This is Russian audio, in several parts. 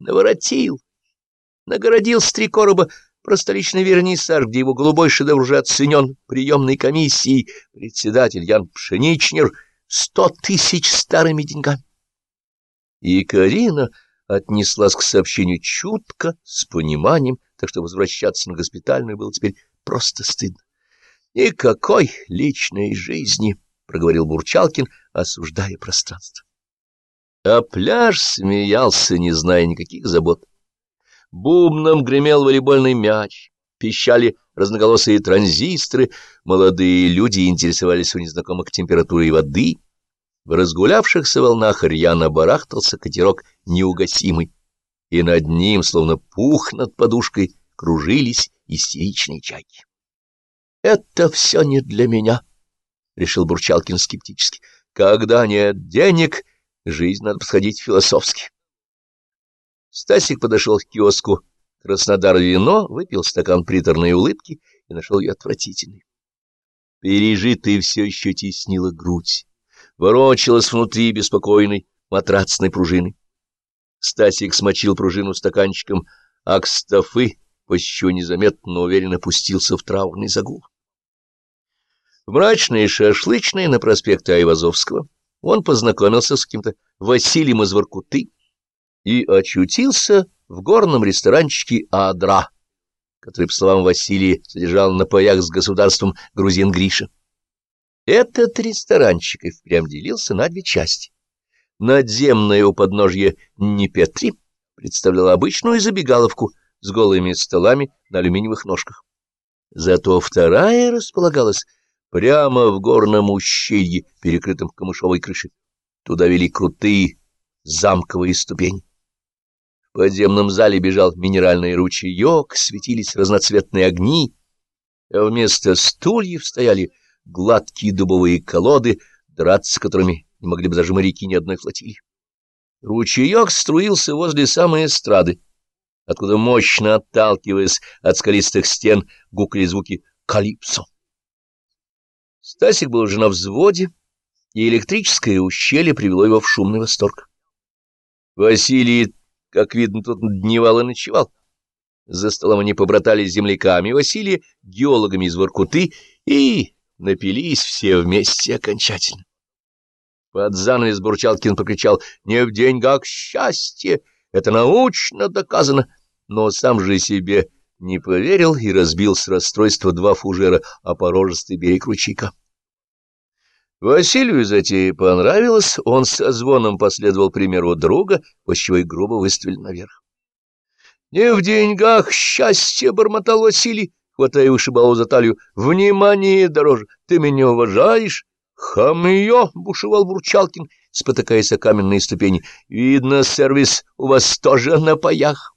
наворотил, нагородил с три короба про столичный вернисаж, где его голубой шедевр уже оценен приемной комиссией, председатель Ян Пшеничнер, сто тысяч старыми деньгами. И Карина отнеслась к сообщению чутко, с пониманием, так что возвращаться на госпитальную было теперь просто стыдно. «Никакой личной жизни», — проговорил Бурчалкин, осуждая пространство. А пляж смеялся, не зная никаких забот. Бубном гремел волейбольный мяч, пищали разноголосые транзисторы, молодые люди интересовались у незнакомых температурой воды. В разгулявшихся волнах рьяно барахтался катерок неугасимый, и над ним, словно пух над подушкой, кружились истеричные чайки. — Это все не для меня, — решил Бурчалкин скептически. — Когда нет денег, жизнь надо подходить философски. Стасик подошел к киоску Краснодар вино, выпил стакан приторной улыбки и нашел ее отвратительной. Пережитый все еще теснила грудь, ворочалась внутри беспокойной матрацной пружины. Стасик смочил пружину стаканчиком акстафы, после чего незаметно, но уверенно пустился в траурный загул. В мрачные шашлычные на проспекте Айвазовского он познакомился с каким-то Василием из Воркуты и очутился в горном ресторанчике «Адра», который, по словам Василия, содержал на паях с государством грузин Гриша. Этот ресторанчик и впрямь делился на две части. Надземное у подножья Непетри представляла обычную забегаловку с голыми столами на алюминиевых ножках. Зато вторая располагалась прямо в горном ущелье, перекрытом камышовой крышей. Туда вели крутые замковые ступени. В подземном зале бежал минеральный ручеек, светились разноцветные огни, а вместо стульев стояли гладкие дубовые колоды, драться с которыми не могли бы даже моряки ни одной флотилии. Ручеек струился возле самой эстрады, откуда, мощно отталкиваясь от скалистых стен, гукали звуки «Калипсо». Стасик был уже на взводе, и электрическое ущелье привело его в шумный восторг. Василий, как видно, тут дневал и ночевал. За столом они побратались земляками Василия, геологами из Воркуты, и напились все вместе окончательно. Под занавес Бурчалкин покричал «Не в деньгах счастье! Это научно доказано!» Но сам же себе не поверил и разбил с расстройства два фужера о порожистый берег ручейка. Василию затея понравилось, он со звоном последовал примеру друга, после чего и грубо выставили наверх. — Не в деньгах счастье, — бормотал Василий, хватая вышибалу за талию. — Внимание дороже, ты меня уважаешь? — Хамье, — бушевал Бурчалкин, спотыкаясь о каменные ступени. — Видно, сервис у вас тоже на паях.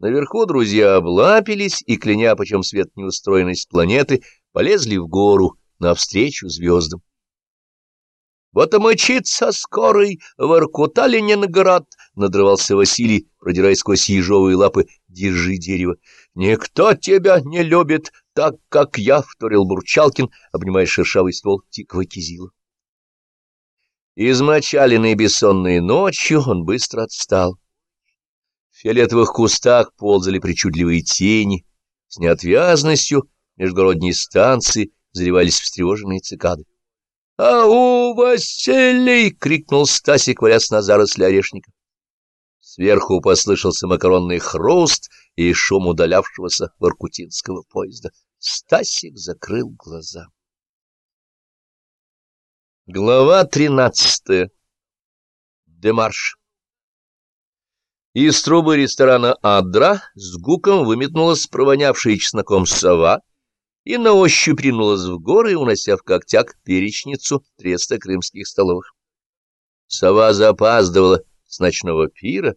Наверху друзья облапились и, кляня, почем свет неустроенность планеты, полезли в гору навстречу звездам. Вот и мчится скорый в Иркута Ленинград, — надрывался Василий, продирая сквозь ежовые лапы, — держи дерево. — Никто тебя не любит так, как я, — вторил Бурчалкин, обнимая шершавый ствол тиковой кизила. Измочаленный бессонной ночью, он быстро отстал. В фиолетовых кустах ползали причудливые тени, с неотвязностью междугородней станции заливались встревоженные цикады. — Ау, Василий! — крикнул Стасик, валясь на заросли орешника. Сверху послышался макаронный хруст и шум удалявшегося воркутинского поезда. Стасик закрыл глаза. Глава тринадцатая. Демарш. Из трубы ресторана «Адра» с гуком выметнулась провонявшая чесноком сова и на ощупь ринулась в горы, унося в когтяк перечницу треста крымских столовых. Сова запаздывала с ночного пира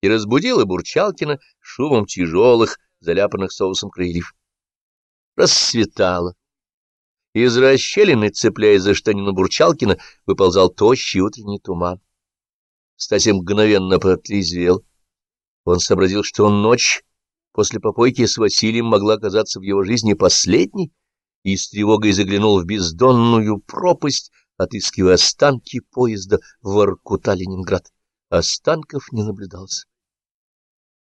и разбудила Бурчалкина шумом тяжелых, заляпанных соусом крыльев. Рассветало. Из расщелины, цепляясь за штанину Бурчалкина, выползал тощий утренний туман. Стасий мгновенно протрезвел. Он сообразил, что ночь после попойки с Василием могла оказаться в его жизни последней, и с тревогой заглянул в бездонную пропасть, отыскивая останки поезда в Воркута-Ленинград. Останков не наблюдалось.